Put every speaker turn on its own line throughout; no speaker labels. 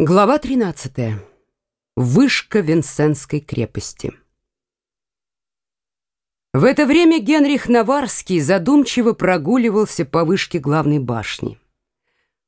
Глава 13. Вышка Винсентской крепости. В это время Генрих Наварский задумчиво прогуливался по вышке главной башни.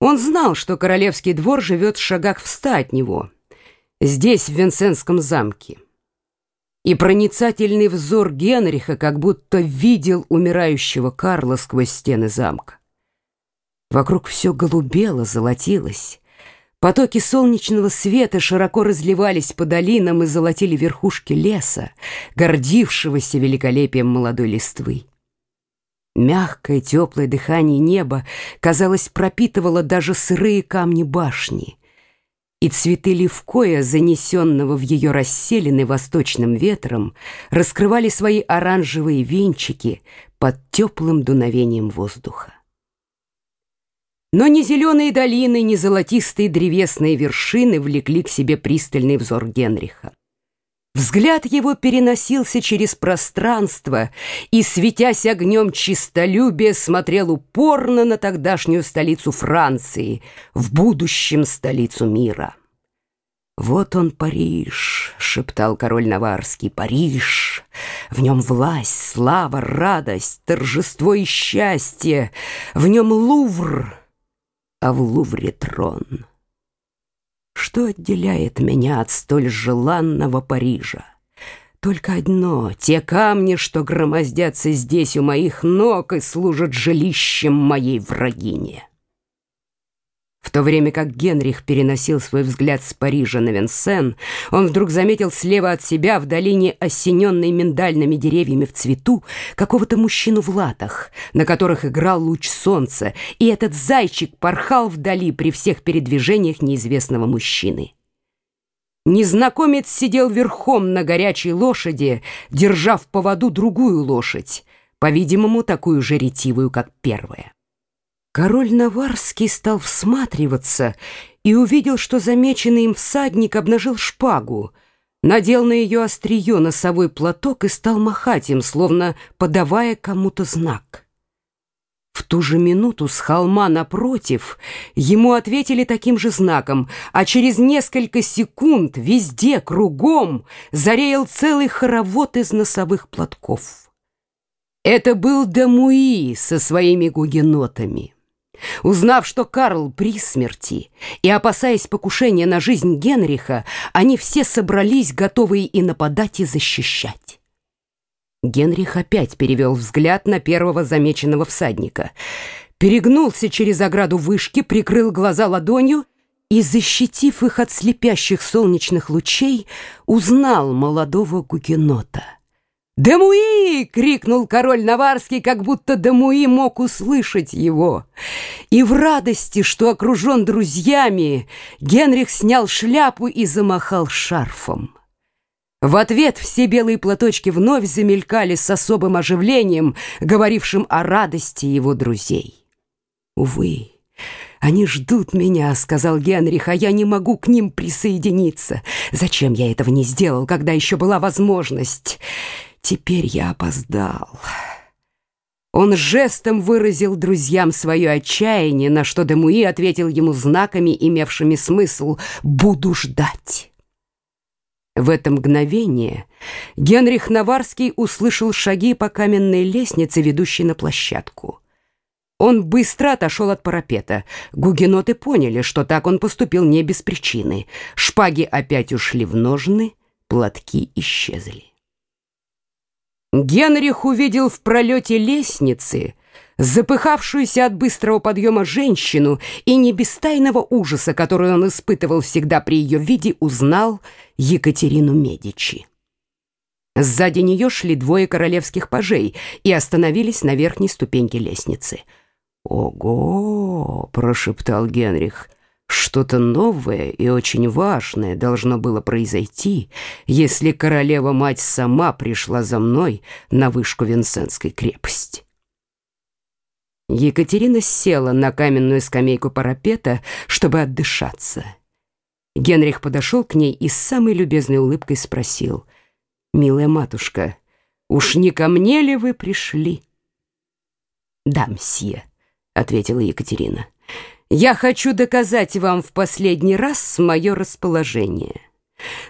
Он знал, что королевский двор живет в шагах в ста от него, здесь, в Винсентском замке. И проницательный взор Генриха как будто видел умирающего Карла сквозь стены замка. Вокруг все голубело, золотилось, Потоки солнечного света широко разливались по долинам и золотили верхушки леса, гордившегося великолепием молодой листвы. Мягкое, теплое дыхание неба, казалось, пропитывало даже сырые камни башни, и цветы левкоя, занесенного в ее расселены восточным ветром, раскрывали свои оранжевые венчики под теплым дуновением воздуха. Но ни зеленые долины, ни золотистые древесные вершины влекли к себе пристальный взор Генриха. Взгляд его переносился через пространство и, светясь огнем чистолюбия, смотрел упорно на тогдашнюю столицу Франции, в будущем столицу мира. «Вот он, Париж», — шептал король Наварский, — «Париж! В нем власть, слава, радость, торжество и счастье, в нем Лувр» а в Лувре трон. Что отделяет меня от столь желанного Парижа? Только одно — те камни, что громоздятся здесь у моих ног и служат жилищем моей врагине. То время как Генрих переносил свой взгляд с Парижа на Венсен, он вдруг заметил слева от себя, в долине, осененной миндальными деревьями в цвету, какого-то мужчину в латах, на которых играл луч солнца, и этот зайчик порхал вдали при всех передвижениях неизвестного мужчины. Незнакомец сидел верхом на горячей лошади, держа в поводу другую лошадь, по-видимому, такую же ретивую, как первая. Король Наварский стал всматриваться и увидел, что замеченный им всадник обнажил шпагу, надел на ее острие носовой платок и стал махать им, словно подавая кому-то знак. В ту же минуту с холма напротив ему ответили таким же знаком, а через несколько секунд везде, кругом, зареял целый хоровод из носовых платков. Это был Дамуи со своими гугенотами. Узнав, что Карл при смерти, и опасаясь покушения на жизнь Генриха, они все собрались, готовые и нападать, и защищать. Генрих опять перевел взгляд на первого замеченного всадника, перегнулся через ограду вышки, прикрыл глаза ладонью и, защитив их от слепящих солнечных лучей, узнал молодого гугенота. «Демуи!» — крикнул король Наварский, как будто Демуи мог услышать его. И в радости, что окружен друзьями, Генрих снял шляпу и замахал шарфом. В ответ все белые платочки вновь замелькали с особым оживлением, говорившим о радости его друзей. «Увы, они ждут меня», — сказал Генрих, «а я не могу к ним присоединиться. Зачем я этого не сделал, когда еще была возможность?» Теперь я опоздал. Он жестом выразил друзьям свое отчаяние, на что Демуи ответил ему знаками, имевшими смысл «буду ждать». В это мгновение Генрих Наварский услышал шаги по каменной лестнице, ведущей на площадку. Он быстро отошел от парапета. Гугеноты поняли, что так он поступил не без причины. Шпаги опять ушли в ножны, платки исчезли. Генрих увидел в пролете лестницы запыхавшуюся от быстрого подъема женщину и не без тайного ужаса, который он испытывал всегда при ее виде, узнал Екатерину Медичи. Сзади нее шли двое королевских пажей и остановились на верхней ступеньке лестницы. «Ого!» — прошептал Генрих. Что-то новое и очень важное должно было произойти, если королева-мать сама пришла за мной на вышку Винсентской крепости. Екатерина села на каменную скамейку парапета, чтобы отдышаться. Генрих подошел к ней и с самой любезной улыбкой спросил, «Милая матушка, уж не ко мне ли вы пришли?» «Да, мсье», — ответила Екатерина. Я хочу доказать вам в последний раз мое расположение.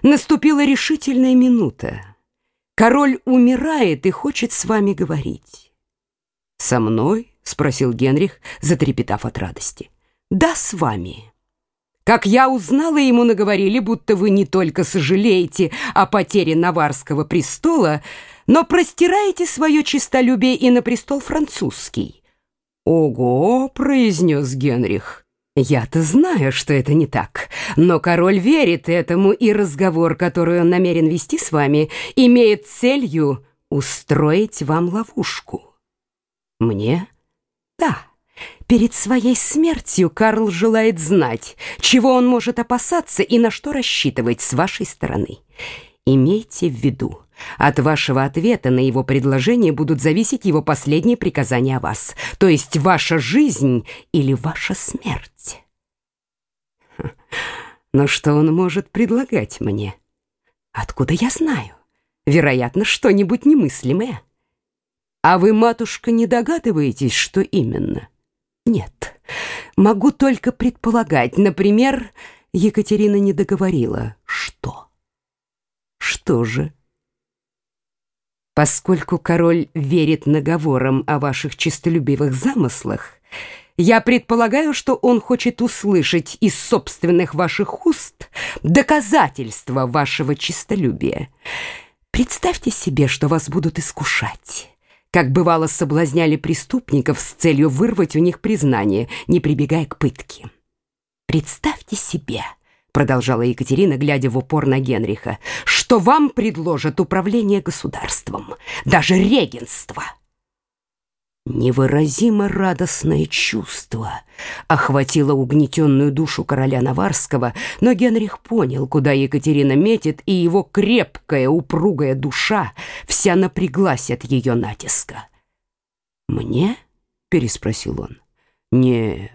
Наступила решительная минута. Король умирает и хочет с вами говорить. «Со мной?» — спросил Генрих, затрепетав от радости. «Да, с вами». Как я узнала, ему наговорили, будто вы не только сожалеете о потере Наварского престола, но простираете свое честолюбие и на престол французский. «Ого!» — произнес Генрих. «Я-то знаю, что это не так, но король верит этому, и разговор, который он намерен вести с вами, имеет целью устроить вам ловушку». «Мне?» «Да». Перед своей смертью Карл желает знать, чего он может опасаться и на что рассчитывать с вашей стороны. Имейте в виду, от вашего ответа на его предложение будут зависеть его последние приказания о вас, то есть ваша жизнь или ваша смерть. Но что он может предлагать мне? Откуда я знаю? Вероятно, что-нибудь немыслимое. А вы, матушка, не догадываетесь, что именно? Нет, могу только предполагать. Например, Екатерина не договорила. Что? Что же? Поскольку король верит наговорам о ваших честолюбивых замыслах, я предполагаю, что он хочет услышать из собственных ваших уст доказательства вашего честолюбия. Представьте себе, что вас будут искушать, как бывало соблазняли преступников с целью вырвать у них признание, не прибегая к пытке. Представьте себе, продолжала Екатерина, глядя в упор на Генриха, что вам предложат управление государством, даже регенство. Невыразимо радостное чувство охватило угнетенную душу короля Наварского, но Генрих понял, куда Екатерина метит, и его крепкая, упругая душа вся напряглась от ее натиска. «Мне?» — переспросил он. «Нет,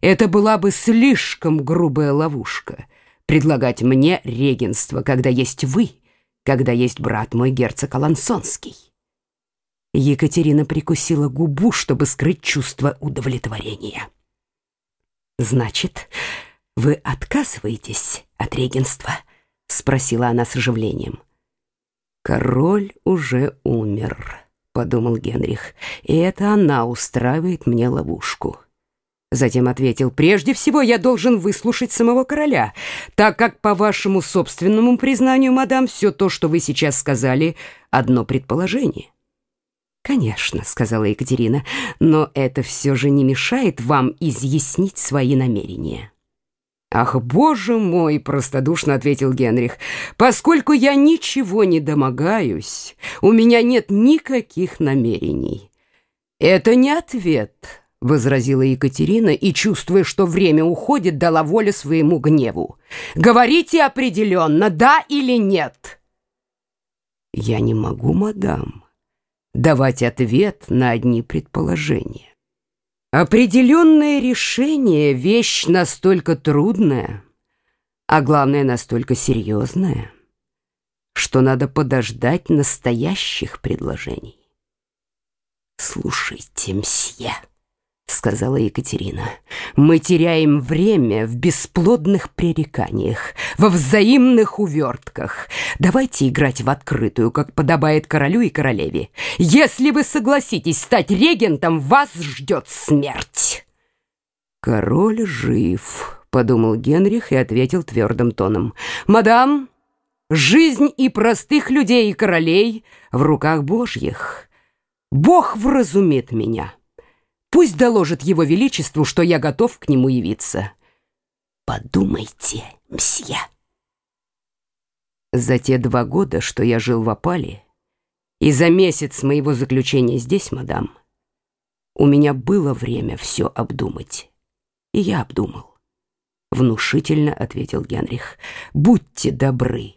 это была бы слишком грубая ловушка — предлагать мне регенство, когда есть вы, когда есть брат мой герцог Алансонский». Екатерина прикусила губу, чтобы скрыть чувство удовлетворения. «Значит, вы отказываетесь от регенства?» — спросила она с оживлением. «Король уже умер», — подумал Генрих, «и это она устраивает мне ловушку». Затем ответил, «Прежде всего я должен выслушать самого короля, так как, по вашему собственному признанию, мадам, все то, что вы сейчас сказали, одно предположение». «Конечно», — сказала Екатерина, «но это все же не мешает вам изъяснить свои намерения». «Ах, боже мой!» — простодушно ответил Генрих. «Поскольку я ничего не домогаюсь, у меня нет никаких намерений». «Это не ответ», — возразила Екатерина и, чувствуя, что время уходит, дала волю своему гневу. «Говорите определенно, да или нет?» «Я не могу, мадам», давать ответ на одни предположения. Определенное решение — вещь настолько трудная, а главное, настолько серьезная, что надо подождать настоящих предложений. Слушайте, мсье сказала Екатерина. Мы теряем время в бесплодных пререканиях, во взаимных увертках. Давайте играть в открытую, как подобает королю и королеве. Если вы согласитесь стать регентом, вас ждет смерть. Король жив, подумал Генрих и ответил твердым тоном. Мадам, жизнь и простых людей и королей в руках Божьих. Бог вразумит меня. Пусть доложит его величеству, что я готов к нему явиться. Подумайте, мсье. За те два года, что я жил в опале, и за месяц моего заключения здесь, мадам, у меня было время все обдумать. И я обдумал. Внушительно ответил Генрих. Будьте добры.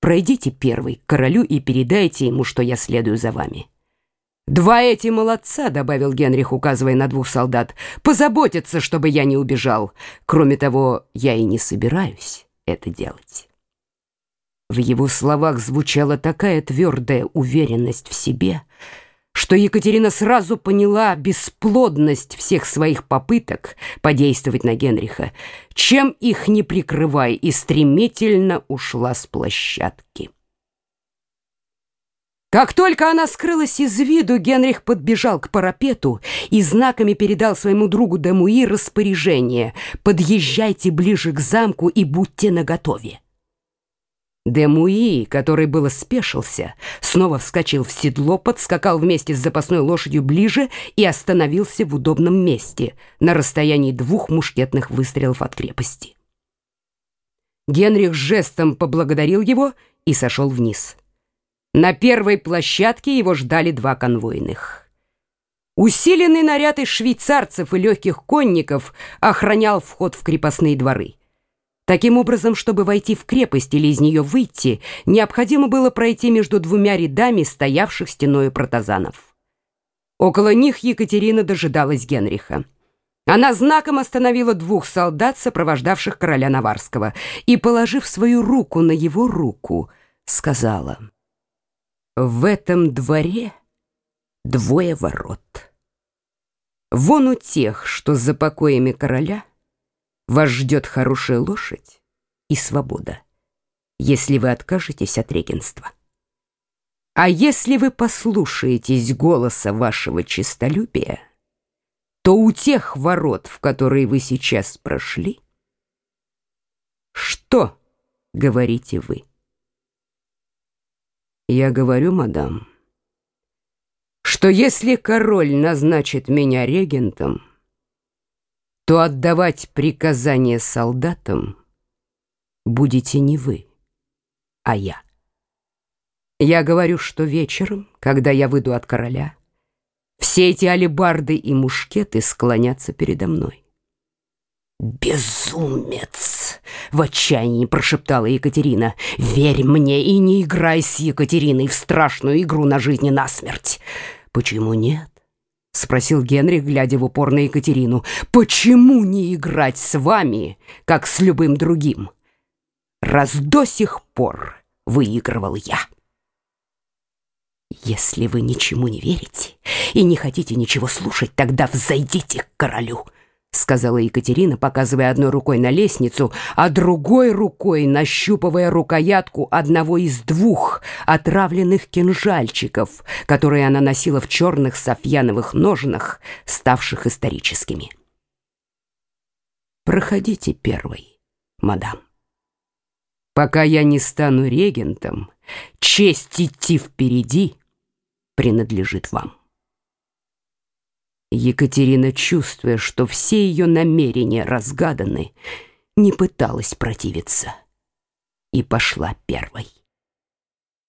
Пройдите первый к королю и передайте ему, что я следую за вами. «Два эти молодца», — добавил Генрих, указывая на двух солдат, «позаботятся, чтобы я не убежал. Кроме того, я и не собираюсь это делать». В его словах звучала такая твердая уверенность в себе, что Екатерина сразу поняла бесплодность всех своих попыток подействовать на Генриха, чем их не прикрывая, и стремительно ушла с площадки. Как только она скрылась из виду, Генрих подбежал к парапету и знаками передал своему другу Демуи распоряжение «Подъезжайте ближе к замку и будьте наготове». Демуи, который было спешился, снова вскочил в седло, подскакал вместе с запасной лошадью ближе и остановился в удобном месте, на расстоянии двух мушкетных выстрелов от крепости. Генрих жестом поблагодарил его и сошел вниз. На первой площадке его ждали два конвойных. Усиленный наряд из швейцарцев и легких конников охранял вход в крепостные дворы. Таким образом, чтобы войти в крепость или из нее выйти, необходимо было пройти между двумя рядами стоявших стеною протазанов. Около них Екатерина дожидалась Генриха. Она знаком остановила двух солдат, сопровождавших короля Наварского, и, положив свою руку на его руку, сказала — в этом дворе двое ворот. Вон у тех, что за покоями короля, вас ждет хорошая лошадь и свобода, если вы откажетесь от регенства. А если вы послушаетесь голоса вашего честолюбия, то у тех ворот, в которые вы сейчас прошли, что говорите вы? Я говорю, мадам, что если король назначит меня регентом, то отдавать приказания солдатам будете не вы, а я. Я говорю, что вечером, когда я выйду от короля, все эти алебарды и мушкеты склонятся передо мной. «Безумец!» — в отчаянии прошептала Екатерина. «Верь мне и не играй с Екатериной в страшную игру на жизнь и на смерть!» «Почему нет?» — спросил Генрих, глядя в упор на Екатерину. «Почему не играть с вами, как с любым другим? Раз до сих пор выигрывал я». «Если вы ничему не верите и не хотите ничего слушать, тогда взойдите к королю» сказала Екатерина, показывая одной рукой на лестницу, а другой рукой нащупывая рукоятку одного из двух отравленных кинжальчиков, которые она носила в черных софьяновых ножнах, ставших историческими. Проходите первый, мадам. Пока я не стану регентом, честь идти впереди принадлежит вам. Екатерина, чувствуя, что все ее намерения разгаданы, не пыталась противиться и пошла первой.